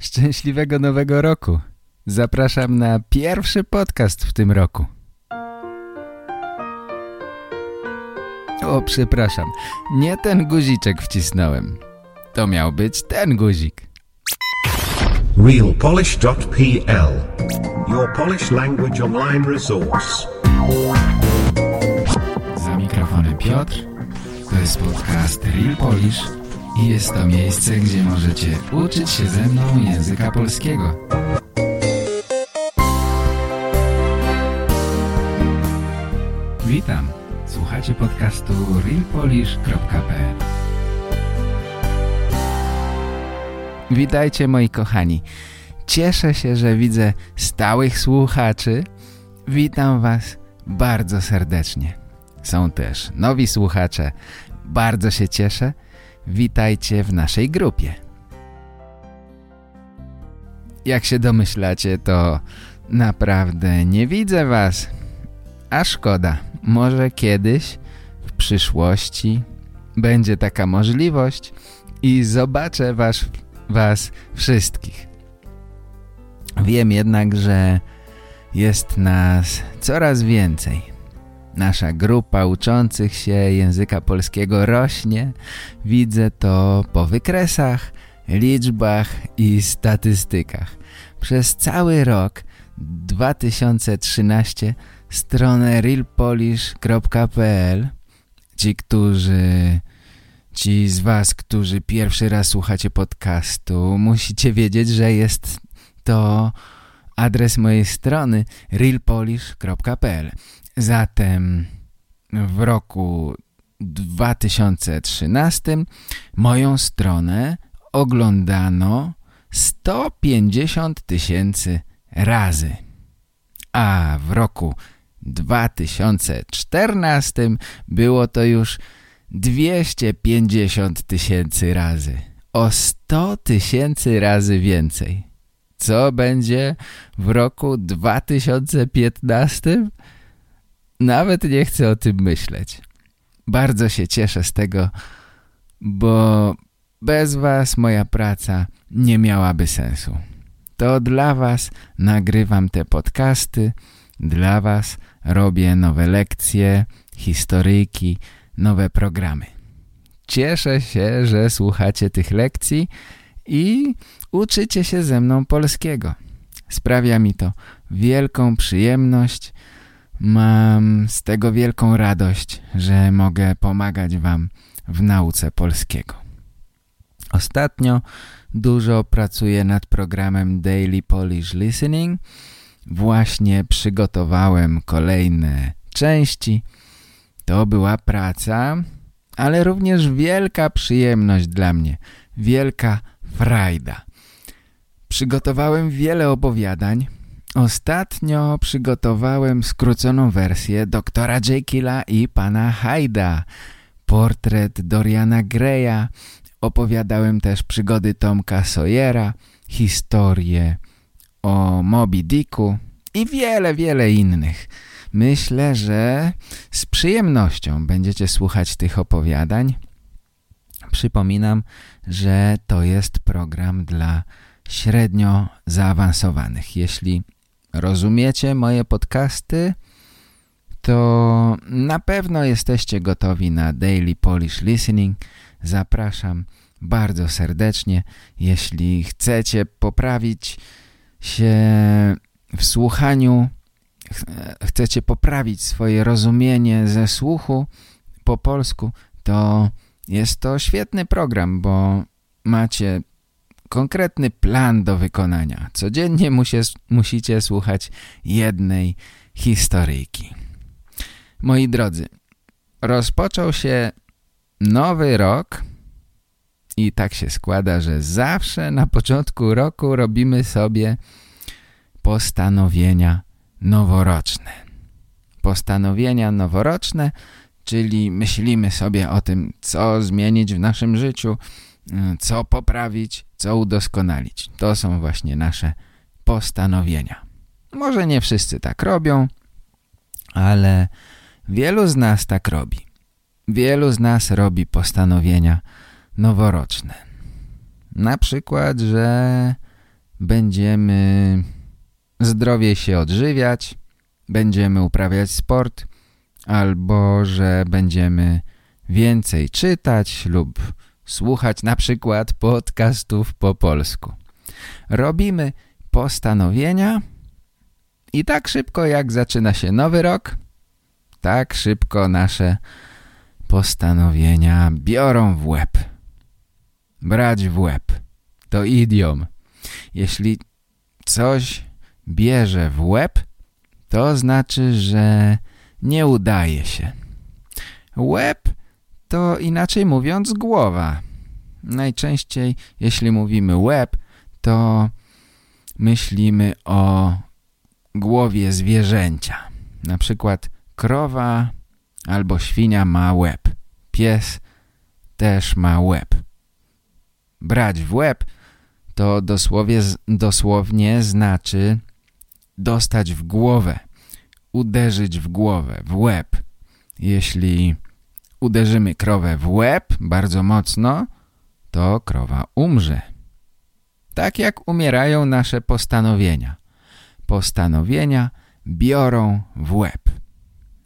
Szczęśliwego Nowego Roku! Zapraszam na pierwszy podcast w tym roku. O, przepraszam. Nie ten guziczek wcisnąłem. To miał być ten guzik. realpolish.pl Your Polish language online resource. Za mikrofonem Piotr. To jest podcast Real Polish jest to miejsce, gdzie możecie uczyć się ze mną języka polskiego. Witam. Słuchacie podcastu realpolish.pl Witajcie moi kochani. Cieszę się, że widzę stałych słuchaczy. Witam was bardzo serdecznie. Są też nowi słuchacze. Bardzo się cieszę. Witajcie w naszej grupie. Jak się domyślacie, to naprawdę nie widzę was. A szkoda, może kiedyś, w przyszłości, będzie taka możliwość i zobaczę was, was wszystkich. Wiem jednak, że jest nas coraz więcej. Nasza grupa uczących się języka polskiego rośnie. Widzę to po wykresach, liczbach i statystykach. Przez cały rok 2013 stronę realpolish.pl Ci, którzy... Ci z was, którzy pierwszy raz słuchacie podcastu, musicie wiedzieć, że jest to adres mojej strony realpolish.pl Zatem w roku 2013 moją stronę oglądano 150 tysięcy razy. A w roku 2014 było to już 250 tysięcy razy. O 100 tysięcy razy więcej. Co będzie w roku 2015? Nawet nie chcę o tym myśleć. Bardzo się cieszę z tego, bo bez was moja praca nie miałaby sensu. To dla was nagrywam te podcasty, dla was robię nowe lekcje, historyjki, nowe programy. Cieszę się, że słuchacie tych lekcji i uczycie się ze mną polskiego. Sprawia mi to wielką przyjemność. Mam z tego wielką radość, że mogę pomagać wam w nauce polskiego. Ostatnio dużo pracuję nad programem Daily Polish Listening. Właśnie przygotowałem kolejne części. To była praca, ale również wielka przyjemność dla mnie. Wielka frajda. Przygotowałem wiele opowiadań. Ostatnio przygotowałem skróconą wersję doktora Jekylla i pana Hyda. Portret Doriana Greya. Opowiadałem też przygody Tomka Sawyera, historię o Moby Dicku i wiele, wiele innych. Myślę, że z przyjemnością będziecie słuchać tych opowiadań. Przypominam, że to jest program dla średnio zaawansowanych. Jeśli rozumiecie moje podcasty, to na pewno jesteście gotowi na Daily Polish Listening. Zapraszam bardzo serdecznie. Jeśli chcecie poprawić się w słuchaniu, chcecie poprawić swoje rozumienie ze słuchu po polsku, to jest to świetny program, bo macie konkretny plan do wykonania. Codziennie musie, musicie słuchać jednej historyjki. Moi drodzy, rozpoczął się nowy rok i tak się składa, że zawsze na początku roku robimy sobie postanowienia noworoczne. Postanowienia noworoczne, czyli myślimy sobie o tym, co zmienić w naszym życiu, co poprawić, co udoskonalić. To są właśnie nasze postanowienia. Może nie wszyscy tak robią, ale wielu z nas tak robi. Wielu z nas robi postanowienia noworoczne. Na przykład, że będziemy zdrowiej się odżywiać, będziemy uprawiać sport, albo że będziemy więcej czytać lub słuchać na przykład podcastów po polsku. Robimy postanowienia i tak szybko jak zaczyna się nowy rok, tak szybko nasze postanowienia biorą w łeb. Brać w łeb to idiom. Jeśli coś bierze w łeb, to znaczy, że nie udaje się. Łeb to inaczej mówiąc głowa. Najczęściej jeśli mówimy łeb, to myślimy o głowie zwierzęcia. Na przykład krowa albo świnia ma łeb. Pies też ma łeb. Brać w łeb to dosłownie znaczy dostać w głowę, uderzyć w głowę, w łeb. Jeśli uderzymy krowę w łeb bardzo mocno, to krowa umrze. Tak jak umierają nasze postanowienia. Postanowienia biorą w łeb.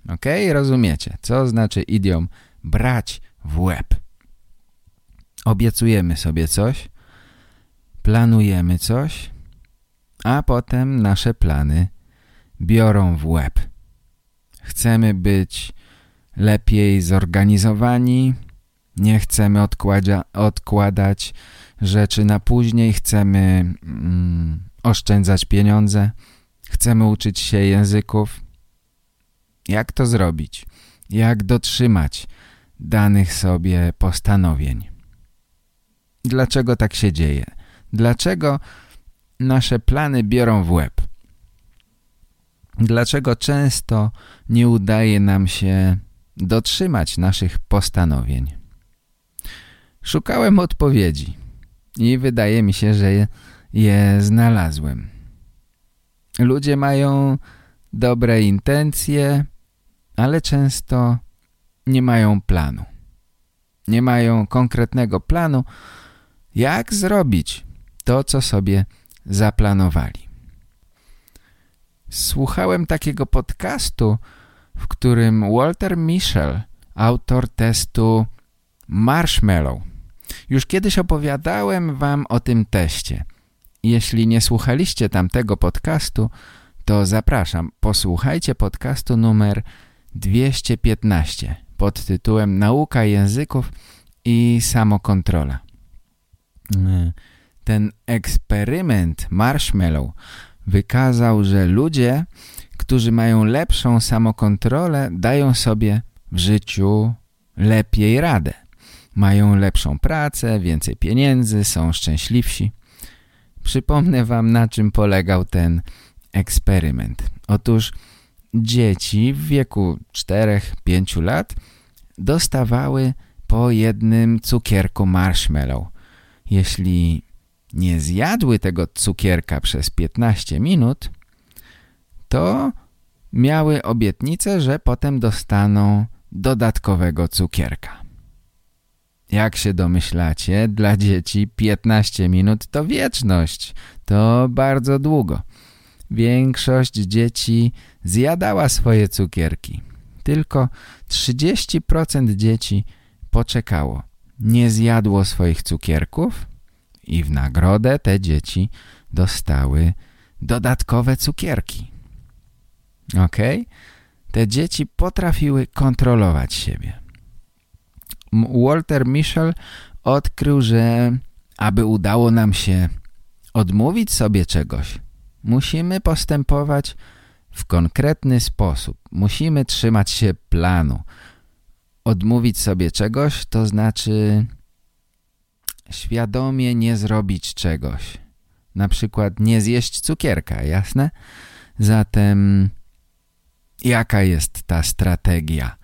Ok? Rozumiecie, co znaczy idiom brać w łeb. Obiecujemy sobie coś, planujemy coś, a potem nasze plany biorą w łeb. Chcemy być lepiej zorganizowani, nie chcemy odkłada odkładać rzeczy na później, chcemy mm, oszczędzać pieniądze, chcemy uczyć się języków. Jak to zrobić? Jak dotrzymać danych sobie postanowień? Dlaczego tak się dzieje? Dlaczego nasze plany biorą w łeb? Dlaczego często nie udaje nam się dotrzymać naszych postanowień? Szukałem odpowiedzi i wydaje mi się, że je, je znalazłem. Ludzie mają dobre intencje, ale często nie mają planu. Nie mają konkretnego planu, jak zrobić to, co sobie zaplanowali. Słuchałem takiego podcastu, w którym Walter Mischel, autor testu Marshmallow. Już kiedyś opowiadałem wam o tym teście. Jeśli nie słuchaliście tamtego podcastu, to zapraszam, posłuchajcie podcastu numer 215 pod tytułem Nauka języków i samokontrola. Ten eksperyment Marshmallow wykazał, że ludzie, którzy mają lepszą samokontrolę, dają sobie w życiu lepiej radę. Mają lepszą pracę, więcej pieniędzy, są szczęśliwsi. Przypomnę wam, na czym polegał ten eksperyment. Otóż dzieci w wieku 4-5 lat dostawały po jednym cukierku marshmallow. Jeśli nie zjadły tego cukierka przez 15 minut, to miały obietnicę, że potem dostaną dodatkowego cukierka. Jak się domyślacie, dla dzieci 15 minut to wieczność, to bardzo długo. Większość dzieci zjadała swoje cukierki. Tylko 30% dzieci poczekało. Nie zjadło swoich cukierków i w nagrodę te dzieci dostały dodatkowe cukierki. Ok? Te dzieci potrafiły kontrolować siebie. Walter Mischel odkrył, że aby udało nam się odmówić sobie czegoś, musimy postępować w konkretny sposób. Musimy trzymać się planu. Odmówić sobie czegoś to znaczy świadomie nie zrobić czegoś. Na przykład nie zjeść cukierka, jasne? Zatem jaka jest ta strategia?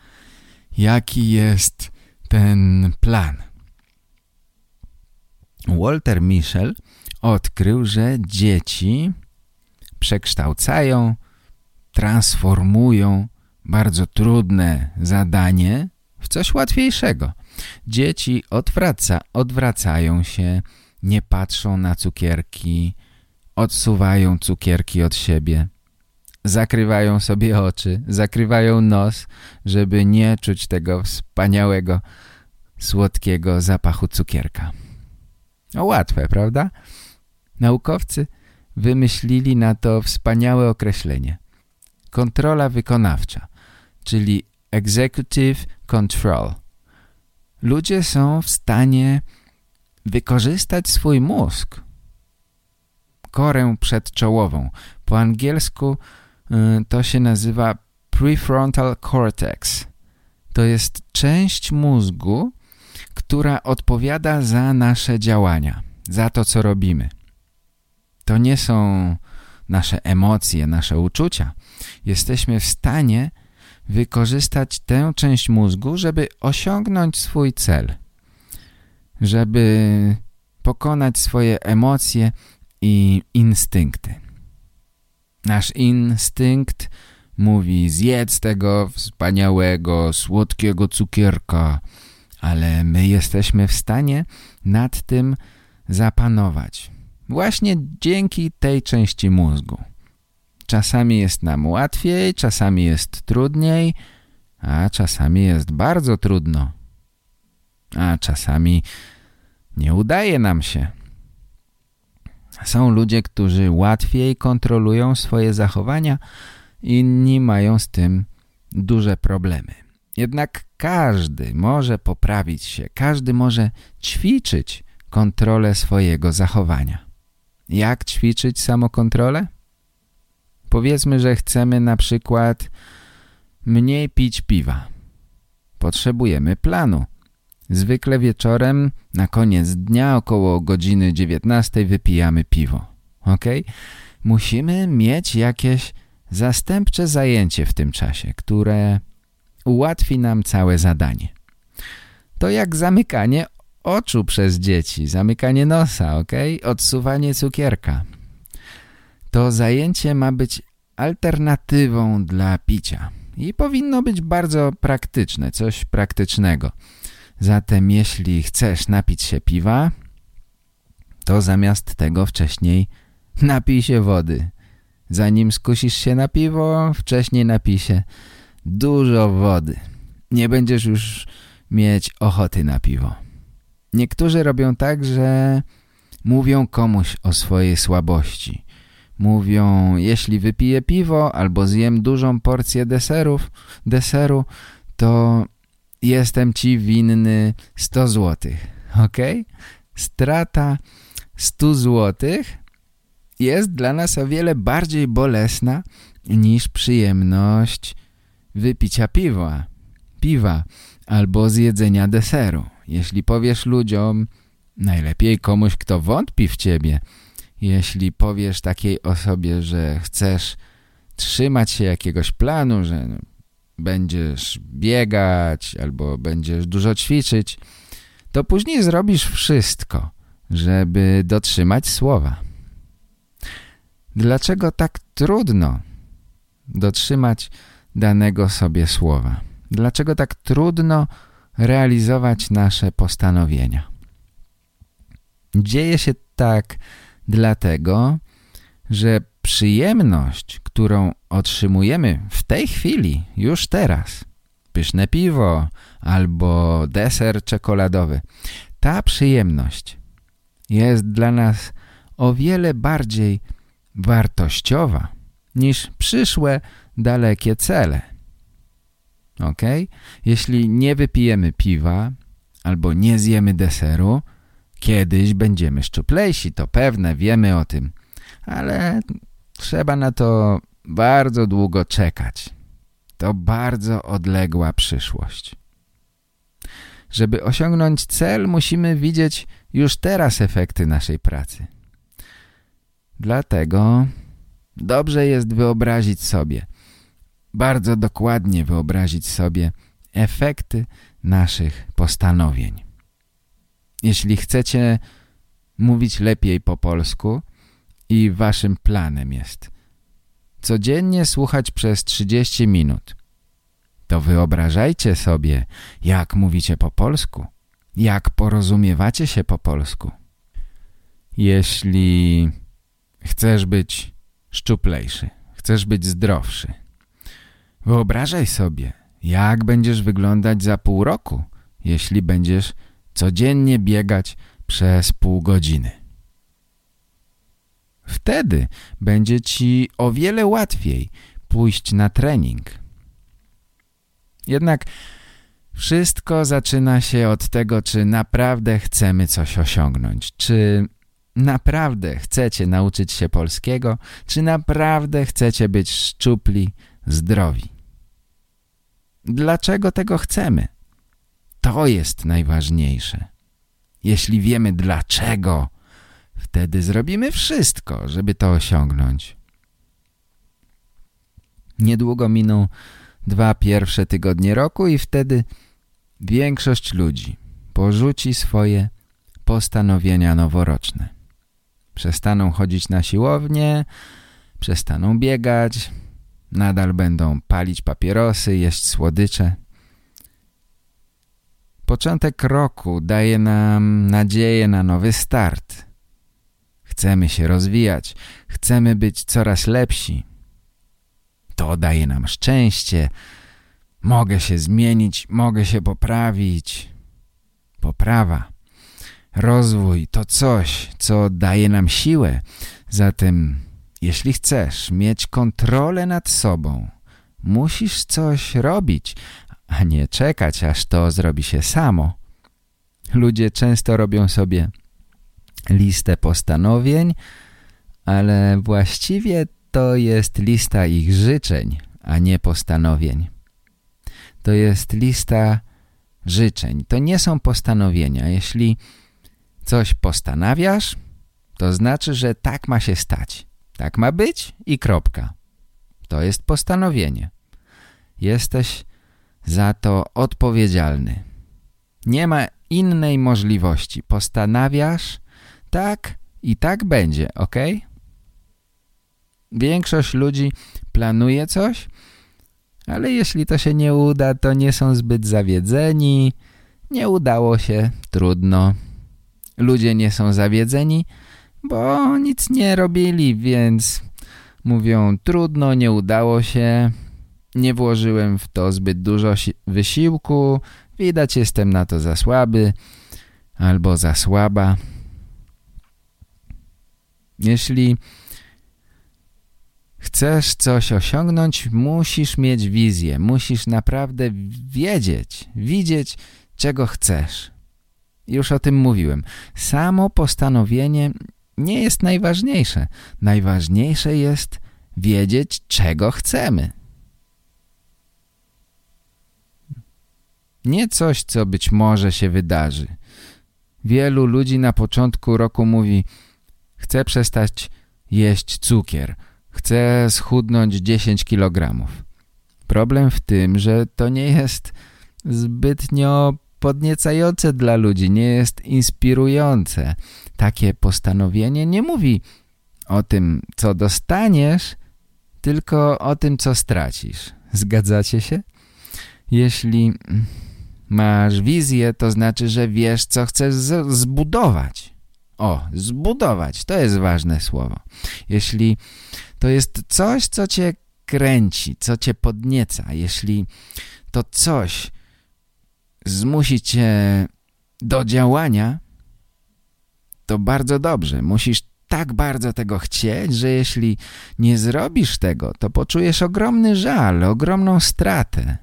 Jaki jest ten plan? Walter Mischel odkrył, że dzieci przekształcają, transformują bardzo trudne zadanie w coś łatwiejszego. Dzieci odwraca, odwracają się, nie patrzą na cukierki, odsuwają cukierki od siebie, zakrywają sobie oczy, zakrywają nos, żeby nie czuć tego wspaniałego, słodkiego zapachu cukierka. O, łatwe, prawda? Naukowcy wymyślili na to wspaniałe określenie. Kontrola wykonawcza, czyli executive control. Ludzie są w stanie wykorzystać swój mózg, korę przedczołową. Po angielsku to się nazywa prefrontal cortex. To jest część mózgu, która odpowiada za nasze działania, za to, co robimy. To nie są nasze emocje, nasze uczucia. Jesteśmy w stanie wykorzystać tę część mózgu, żeby osiągnąć swój cel, żeby pokonać swoje emocje i instynkty. Nasz instynkt mówi zjedz tego wspaniałego, słodkiego cukierka, ale my jesteśmy w stanie nad tym zapanować. Właśnie dzięki tej części mózgu. Czasami jest nam łatwiej, czasami jest trudniej, a czasami jest bardzo trudno. A czasami nie udaje nam się. Są ludzie, którzy łatwiej kontrolują swoje zachowania, inni mają z tym duże problemy. Jednak każdy może poprawić się, każdy może ćwiczyć kontrolę swojego zachowania. Jak ćwiczyć samokontrolę? Powiedzmy, że chcemy na przykład mniej pić piwa. Potrzebujemy planu. Zwykle wieczorem, na koniec dnia, około godziny 19 wypijamy piwo. Ok? Musimy mieć jakieś zastępcze zajęcie w tym czasie, które ułatwi nam całe zadanie. To jak zamykanie oczu przez dzieci, zamykanie nosa, ok? Odsuwanie cukierka. To zajęcie ma być alternatywą dla picia i powinno być bardzo praktyczne, coś praktycznego. Zatem jeśli chcesz napić się piwa, to zamiast tego wcześniej napij się wody. Zanim skusisz się na piwo, wcześniej napij się dużo wody. Nie będziesz już mieć ochoty na piwo. Niektórzy robią tak, że mówią komuś o swojej słabości. Mówią, jeśli wypiję piwo albo zjem dużą porcję deserów, deseru, to jestem ci winny 100 złotych. Ok? Strata 100 złotych jest dla nas o wiele bardziej bolesna niż przyjemność wypicia piwa, piwa albo zjedzenia deseru. Jeśli powiesz ludziom, najlepiej komuś, kto wątpi w ciebie, jeśli powiesz takiej osobie, że chcesz trzymać się jakiegoś planu, że będziesz biegać albo będziesz dużo ćwiczyć, to później zrobisz wszystko, żeby dotrzymać słowa. Dlaczego tak trudno dotrzymać danego sobie słowa? Dlaczego tak trudno realizować nasze postanowienia? Dzieje się tak dlatego, że przyjemność, którą otrzymujemy w tej chwili, już teraz, pyszne piwo albo deser czekoladowy, ta przyjemność jest dla nas o wiele bardziej wartościowa niż przyszłe, dalekie cele. Ok? Jeśli nie wypijemy piwa albo nie zjemy deseru, kiedyś będziemy szczuplejsi, to pewne, wiemy o tym, ale trzeba na to bardzo długo czekać. To bardzo odległa przyszłość. Żeby osiągnąć cel, musimy widzieć już teraz efekty naszej pracy. Dlatego dobrze jest wyobrazić sobie, bardzo dokładnie wyobrazić sobie efekty naszych postanowień. Jeśli chcecie mówić lepiej po polsku i waszym planem jest codziennie słuchać przez 30 minut, to wyobrażajcie sobie, jak mówicie po polsku, jak porozumiewacie się po polsku. Jeśli chcesz być szczuplejszy, chcesz być zdrowszy. Wyobrażaj sobie, jak będziesz wyglądać za pół roku, jeśli będziesz codziennie biegać przez pół godziny. Wtedy będzie ci o wiele łatwiej pójść na trening. Jednak wszystko zaczyna się od tego, czy naprawdę chcemy coś osiągnąć, czy naprawdę chcecie nauczyć się polskiego, czy naprawdę chcecie być szczupli, zdrowi. Dlaczego tego chcemy? To jest najważniejsze. Jeśli wiemy dlaczego, wtedy zrobimy wszystko, żeby to osiągnąć. Niedługo miną dwa pierwsze tygodnie roku i wtedy większość ludzi porzuci swoje postanowienia noworoczne. Przestaną chodzić na siłownię, przestaną biegać, nadal będą palić papierosy, jeść słodycze. Początek roku daje nam nadzieję na nowy start. Chcemy się rozwijać, chcemy być coraz lepsi. To daje nam szczęście. Mogę się zmienić, mogę się poprawić. Poprawa, rozwój to coś, co daje nam siłę. Zatem, jeśli chcesz mieć kontrolę nad sobą, musisz coś robić, a nie czekać, aż to zrobi się samo. Ludzie często robią sobie listę postanowień, ale właściwie to jest lista ich życzeń, a nie postanowień. To jest lista życzeń. To nie są postanowienia. Jeśli coś postanawiasz, to znaczy, że tak ma się stać. Tak ma być i kropka. To jest postanowienie. Jesteś za to odpowiedzialny. Nie ma innej możliwości. Postanawiasz, tak i tak będzie, ok? Większość ludzi planuje coś, ale jeśli to się nie uda, to nie są zbyt zawiedzeni. Nie udało się, trudno. Ludzie nie są zawiedzeni, bo nic nie robili, więc mówią trudno, nie udało się, nie włożyłem w to zbyt dużo wysiłku, widać jestem na to za słaby albo za słaba. Jeśli chcesz coś osiągnąć, musisz mieć wizję, musisz naprawdę wiedzieć, widzieć, czego chcesz. Już o tym mówiłem. Samo postanowienie nie jest najważniejsze. Najważniejsze jest wiedzieć, czego chcemy. Nie coś, co być może się wydarzy. Wielu ludzi na początku roku mówi chcę przestać jeść cukier, chcę schudnąć 10 kg. Problem w tym, że to nie jest zbytnio podniecające dla ludzi, nie jest inspirujące. Takie postanowienie nie mówi o tym, co dostaniesz, tylko o tym, co stracisz. Zgadzacie się? Jeśli masz wizję, to znaczy, że wiesz, co chcesz zbudować. O, zbudować, to jest ważne słowo. Jeśli to jest coś, co cię kręci, co cię podnieca, jeśli to coś zmusi cię do działania, to bardzo dobrze. Musisz tak bardzo tego chcieć, że jeśli nie zrobisz tego, to poczujesz ogromny żal, ogromną stratę.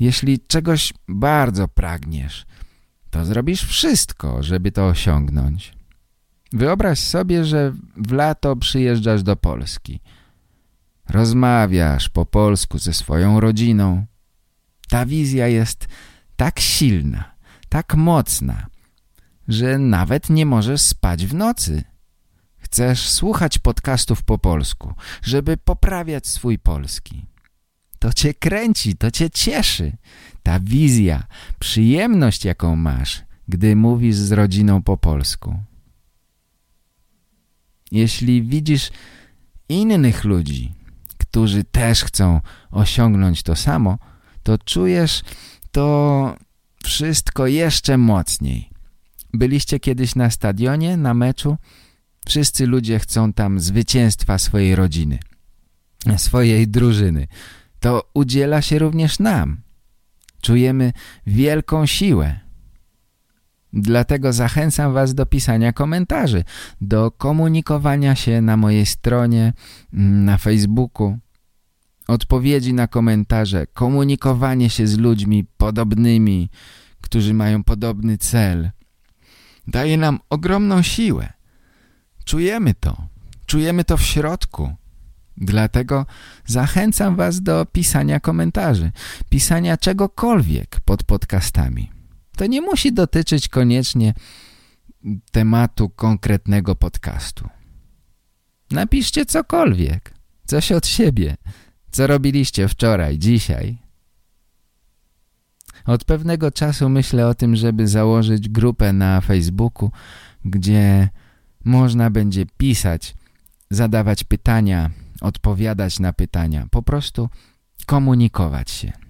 Jeśli czegoś bardzo pragniesz, to zrobisz wszystko, żeby to osiągnąć. Wyobraź sobie, że w lato przyjeżdżasz do Polski. Rozmawiasz po polsku ze swoją rodziną. Ta wizja jest tak silna, tak mocna, że nawet nie możesz spać w nocy. Chcesz słuchać podcastów po polsku, żeby poprawiać swój polski. To cię kręci, to cię cieszy. Ta wizja, przyjemność jaką masz, gdy mówisz z rodziną po polsku. Jeśli widzisz innych ludzi, którzy też chcą osiągnąć to samo, to czujesz to wszystko jeszcze mocniej. Byliście kiedyś na stadionie, na meczu Wszyscy ludzie chcą tam zwycięstwa swojej rodziny, swojej drużyny. To udziela się również nam. Czujemy wielką siłę. Dlatego zachęcam Was do pisania komentarzy, do komunikowania się na mojej stronie, mm, na Facebooku, odpowiedzi na komentarze, komunikowanie się z ludźmi podobnymi, którzy mają podobny cel. Daje nam ogromną siłę. Czujemy to. Czujemy to w środku. Dlatego zachęcam Was do pisania komentarzy, pisania czegokolwiek pod podcastami. To nie musi dotyczyć koniecznie tematu konkretnego podcastu. Napiszcie cokolwiek, coś od siebie, co robiliście wczoraj, dzisiaj. Od pewnego czasu myślę o tym, żeby założyć grupę na Facebooku, gdzie można będzie pisać, zadawać pytania, odpowiadać na pytania, po prostu komunikować się.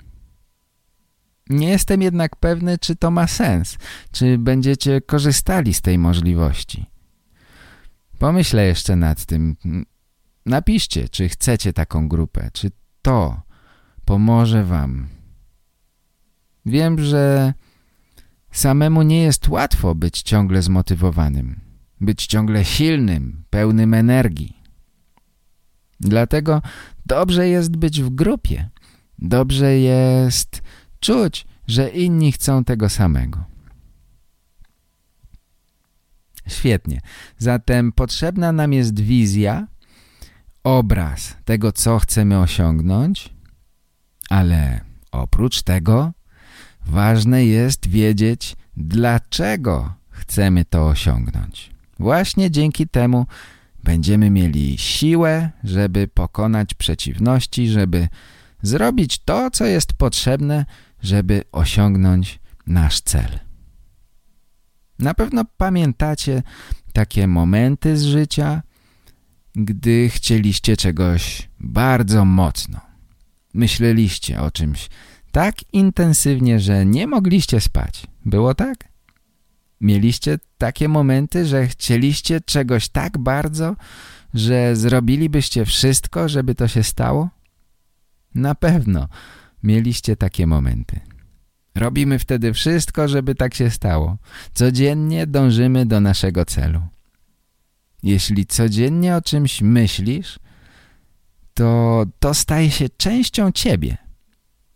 Nie jestem jednak pewny, czy to ma sens, czy będziecie korzystali z tej możliwości. Pomyślę jeszcze nad tym. Napiszcie, czy chcecie taką grupę, czy to pomoże wam. Wiem, że samemu nie jest łatwo być ciągle zmotywowanym, być ciągle silnym, pełnym energii. Dlatego dobrze jest być w grupie. Dobrze jest czuć, że inni chcą tego samego. Świetnie. Zatem potrzebna nam jest wizja, obraz tego, co chcemy osiągnąć, ale oprócz tego ważne jest wiedzieć, dlaczego chcemy to osiągnąć. Właśnie dzięki temu będziemy mieli siłę, żeby pokonać przeciwności, żeby zrobić to, co jest potrzebne, żeby osiągnąć nasz cel. Na pewno pamiętacie takie momenty z życia, gdy chcieliście czegoś bardzo mocno. Myśleliście o czymś tak intensywnie, że nie mogliście spać. Było tak? Mieliście takie momenty, że chcieliście czegoś tak bardzo, że zrobilibyście wszystko, żeby to się stało? Na pewno mieliście takie momenty. Robimy wtedy wszystko, żeby tak się stało. Codziennie dążymy do naszego celu. Jeśli codziennie o czymś myślisz, to to staje się częścią ciebie.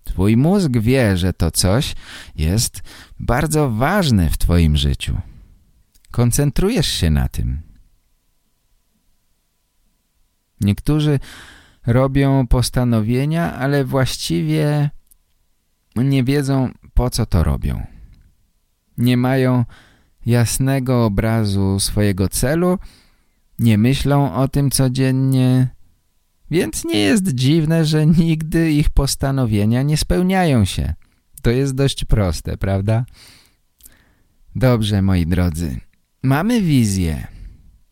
Twój mózg wie, że to coś jest bardzo ważne w twoim życiu. Koncentrujesz się na tym. Niektórzy robią postanowienia, ale właściwie nie wiedzą po co to robią. Nie mają jasnego obrazu swojego celu, nie myślą o tym codziennie, więc nie jest dziwne, że nigdy ich postanowienia nie spełniają się. To jest dość proste, prawda? Dobrze, moi drodzy. Mamy wizję.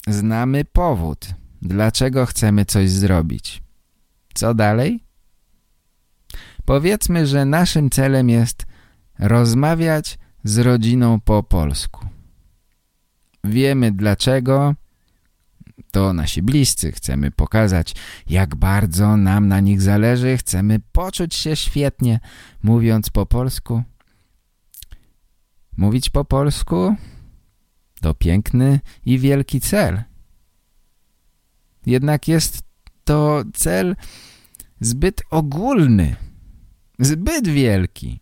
Znamy powód, dlaczego chcemy coś zrobić. Co dalej? Powiedzmy, że naszym celem jest rozmawiać z rodziną po polsku. Wiemy dlaczego, to nasi bliscy, chcemy pokazać jak bardzo nam na nich zależy, chcemy poczuć się świetnie mówiąc po polsku. Mówić po polsku to piękny i wielki cel. Jednak jest to cel zbyt ogólny, zbyt wielki.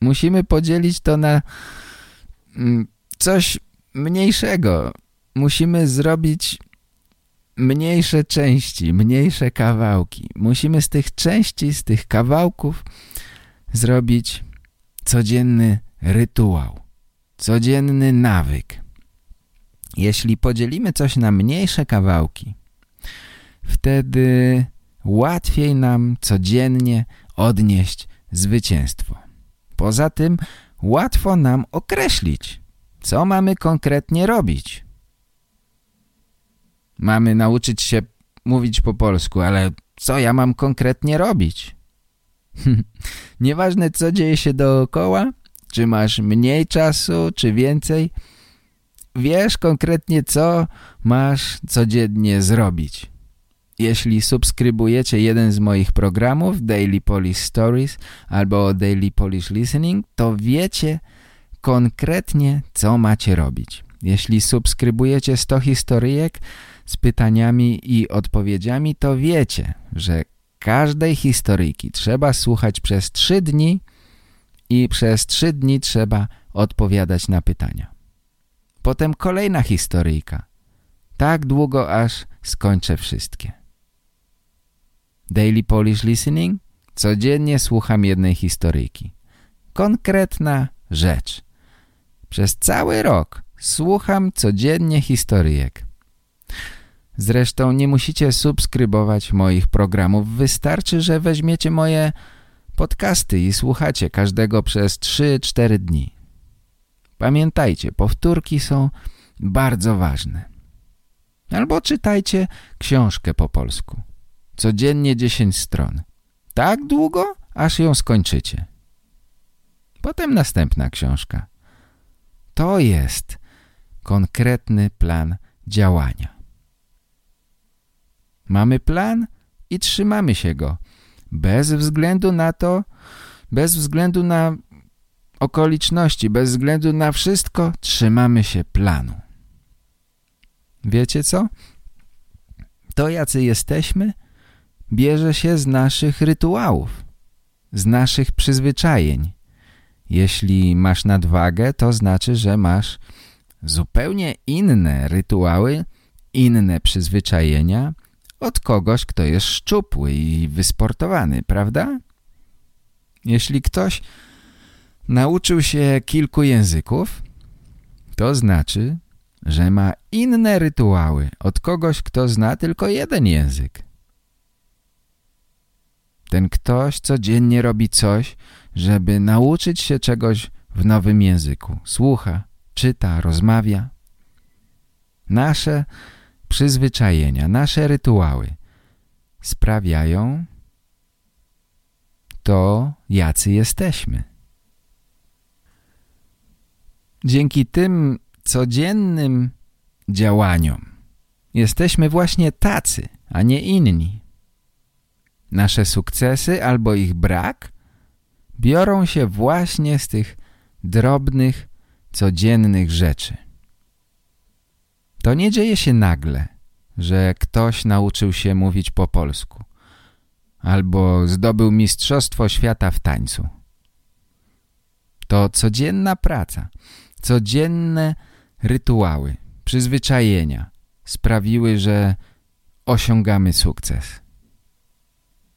Musimy podzielić to na mm, coś mniejszego. Musimy zrobić mniejsze części, mniejsze kawałki. Musimy z tych części, z tych kawałków zrobić codzienny rytuał, codzienny nawyk. Jeśli podzielimy coś na mniejsze kawałki, wtedy łatwiej nam codziennie odnieść zwycięstwo. Poza tym łatwo nam określić, co mamy konkretnie robić. Mamy nauczyć się mówić po polsku, ale co ja mam konkretnie robić? Nieważne co dzieje się dookoła, czy masz mniej czasu, czy więcej, wiesz konkretnie, co masz codziennie zrobić. Jeśli subskrybujecie jeden z moich programów, Daily Polish Stories albo Daily Polish Listening, to wiecie konkretnie, co macie robić. Jeśli subskrybujecie 100 historyjek z pytaniami i odpowiedziami, to wiecie, że każdej historyjki trzeba słuchać przez 3 dni i przez 3 dni trzeba odpowiadać na pytania. Potem kolejna historyjka. Tak długo, aż skończę wszystkie. Daily Polish Listening? Codziennie słucham jednej historyjki. Konkretna rzecz. Przez cały rok słucham codziennie historyjek. Zresztą nie musicie subskrybować moich programów. Wystarczy, że weźmiecie moje podcasty i słuchacie każdego przez 3-4 dni. Pamiętajcie, powtórki są bardzo ważne. Albo czytajcie książkę po polsku. Codziennie 10 stron. Tak długo, aż ją skończycie. Potem następna książka. To jest konkretny plan działania. Mamy plan i trzymamy się go. Bez względu na to, bez względu na okoliczności, bez względu na wszystko, trzymamy się planu. Wiecie co? To jacy jesteśmy, bierze się z naszych rytuałów, z naszych przyzwyczajeń. Jeśli masz nadwagę, to znaczy, że masz zupełnie inne rytuały, inne przyzwyczajenia od kogoś, kto jest szczupły i wysportowany, prawda? Jeśli ktoś nauczył się kilku języków, to znaczy, że ma inne rytuały od kogoś, kto zna tylko jeden język. Ten ktoś codziennie robi coś, żeby nauczyć się czegoś w nowym języku. Słucha, czyta, rozmawia. Nasze przyzwyczajenia, nasze rytuały sprawiają to, jacy jesteśmy. Dzięki tym codziennym działaniom jesteśmy właśnie tacy, a nie inni. Nasze sukcesy albo ich brak biorą się właśnie z tych drobnych, codziennych rzeczy. To nie dzieje się nagle, że ktoś nauczył się mówić po polsku albo zdobył Mistrzostwo Świata w tańcu. To codzienna praca, codzienne rytuały, przyzwyczajenia sprawiły, że osiągamy sukces.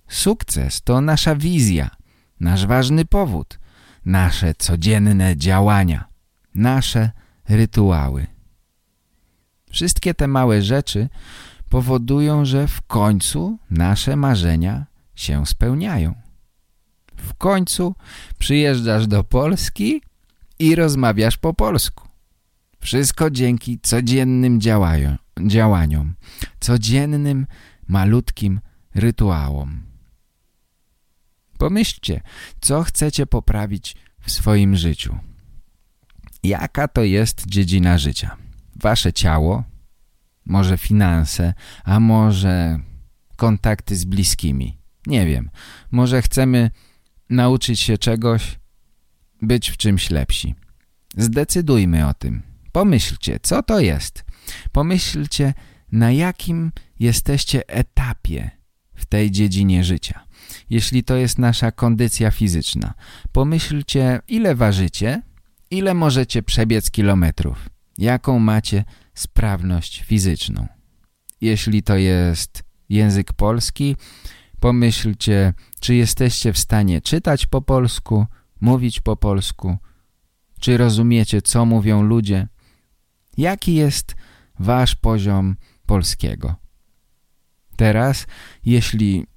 Sukces to nasza wizja, nasz ważny powód, nasze codzienne działania, nasze rytuały. Wszystkie te małe rzeczy powodują, że w końcu nasze marzenia się spełniają. W końcu przyjeżdżasz do Polski i rozmawiasz po polsku. Wszystko dzięki codziennym działaniom, codziennym, malutkim rytuałom. Pomyślcie, co chcecie poprawić w swoim życiu. Jaka to jest dziedzina życia? Wasze ciało, może finanse, a może kontakty z bliskimi. Nie wiem, może chcemy nauczyć się czegoś, być w czymś lepsi. Zdecydujmy o tym. Pomyślcie, co to jest. Pomyślcie, na jakim jesteście etapie w tej dziedzinie życia jeśli to jest nasza kondycja fizyczna. Pomyślcie, ile ważycie, ile możecie przebiec kilometrów, jaką macie sprawność fizyczną. Jeśli to jest język polski, pomyślcie, czy jesteście w stanie czytać po polsku, mówić po polsku, czy rozumiecie, co mówią ludzie, jaki jest wasz poziom polskiego. Teraz, jeśli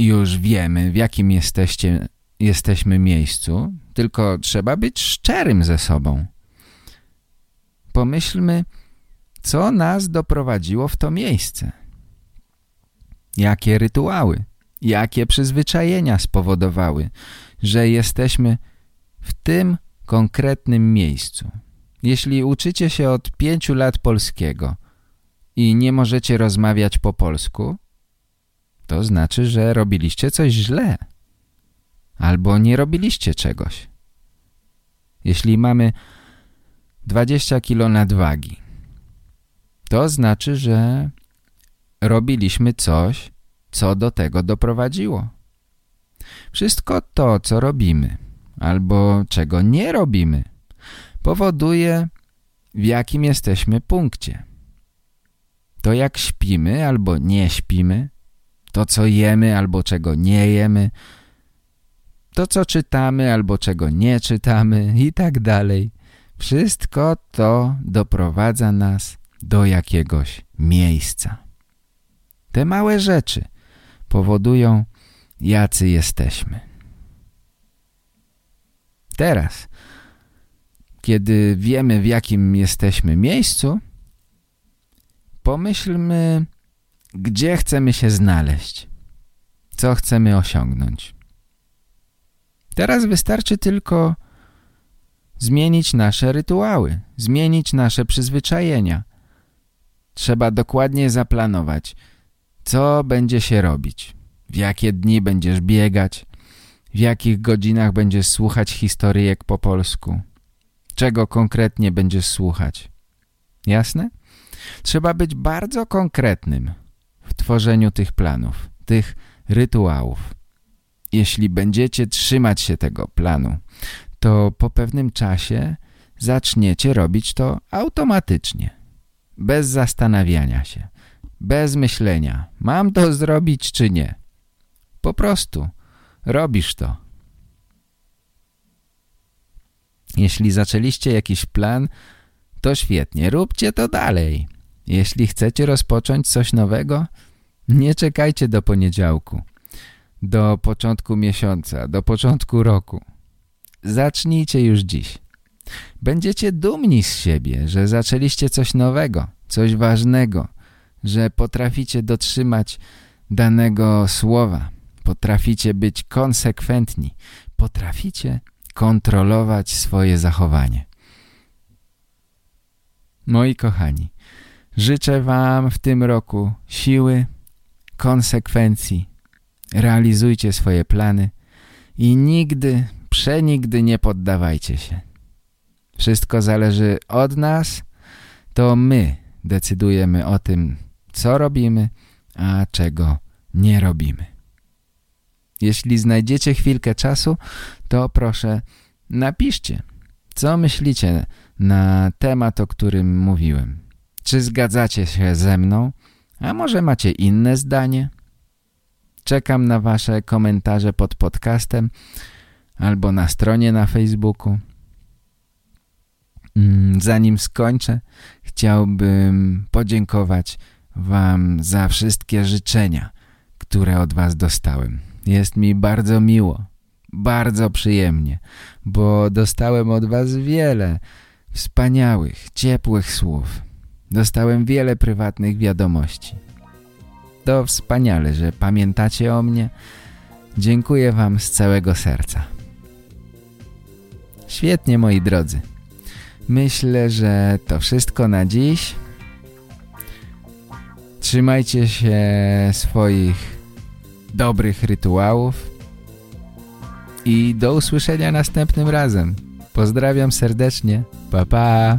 już wiemy, w jakim jesteście, jesteśmy miejscu, tylko trzeba być szczerym ze sobą. Pomyślmy, co nas doprowadziło w to miejsce. Jakie rytuały, jakie przyzwyczajenia spowodowały, że jesteśmy w tym konkretnym miejscu. Jeśli uczycie się od pięciu lat polskiego i nie możecie rozmawiać po polsku, to znaczy, że robiliście coś źle albo nie robiliście czegoś. Jeśli mamy 20 kilo nadwagi, to znaczy, że robiliśmy coś, co do tego doprowadziło. Wszystko to, co robimy albo czego nie robimy, powoduje, w jakim jesteśmy punkcie. To jak śpimy albo nie śpimy, to co jemy albo czego nie jemy, to co czytamy albo czego nie czytamy i tak dalej. Wszystko to doprowadza nas do jakiegoś miejsca. Te małe rzeczy powodują, jacy jesteśmy. Teraz, kiedy wiemy w jakim jesteśmy miejscu, pomyślmy, gdzie chcemy się znaleźć, co chcemy osiągnąć. Teraz wystarczy tylko zmienić nasze rytuały, zmienić nasze przyzwyczajenia. Trzeba dokładnie zaplanować, co będzie się robić, w jakie dni będziesz biegać, w jakich godzinach będziesz słuchać historyjek po polsku, czego konkretnie będziesz słuchać. Jasne? Trzeba być bardzo konkretnym w tworzeniu tych planów, tych rytuałów. Jeśli będziecie trzymać się tego planu, to po pewnym czasie zaczniecie robić to automatycznie, bez zastanawiania się, bez myślenia, mam to zrobić czy nie. Po prostu robisz to. Jeśli zaczęliście jakiś plan, to świetnie, róbcie to dalej. Jeśli chcecie rozpocząć coś nowego, nie czekajcie do poniedziałku, do początku miesiąca, do początku roku. Zacznijcie już dziś. Będziecie dumni z siebie, że zaczęliście coś nowego, coś ważnego, że potraficie dotrzymać danego słowa, potraficie być konsekwentni, potraficie kontrolować swoje zachowanie. Moi kochani, życzę Wam w tym roku siły, konsekwencji, realizujcie swoje plany i nigdy, przenigdy nie poddawajcie się. Wszystko zależy od nas, to my decydujemy o tym, co robimy, a czego nie robimy. Jeśli znajdziecie chwilkę czasu, to proszę napiszcie, co myślicie na temat, o którym mówiłem. Czy zgadzacie się ze mną, a może macie inne zdanie? Czekam na wasze komentarze pod podcastem albo na stronie na Facebooku. Mm, zanim skończę, chciałbym podziękować wam za wszystkie życzenia, które od was dostałem. Jest mi bardzo miło, bardzo przyjemnie, bo dostałem od was wiele wspaniałych, ciepłych słów. Dostałem wiele prywatnych wiadomości. To wspaniale, że pamiętacie o mnie. Dziękuję wam z całego serca. Świetnie, moi drodzy. Myślę, że to wszystko na dziś. Trzymajcie się swoich dobrych rytuałów i do usłyszenia następnym razem. Pozdrawiam serdecznie. Pa, pa.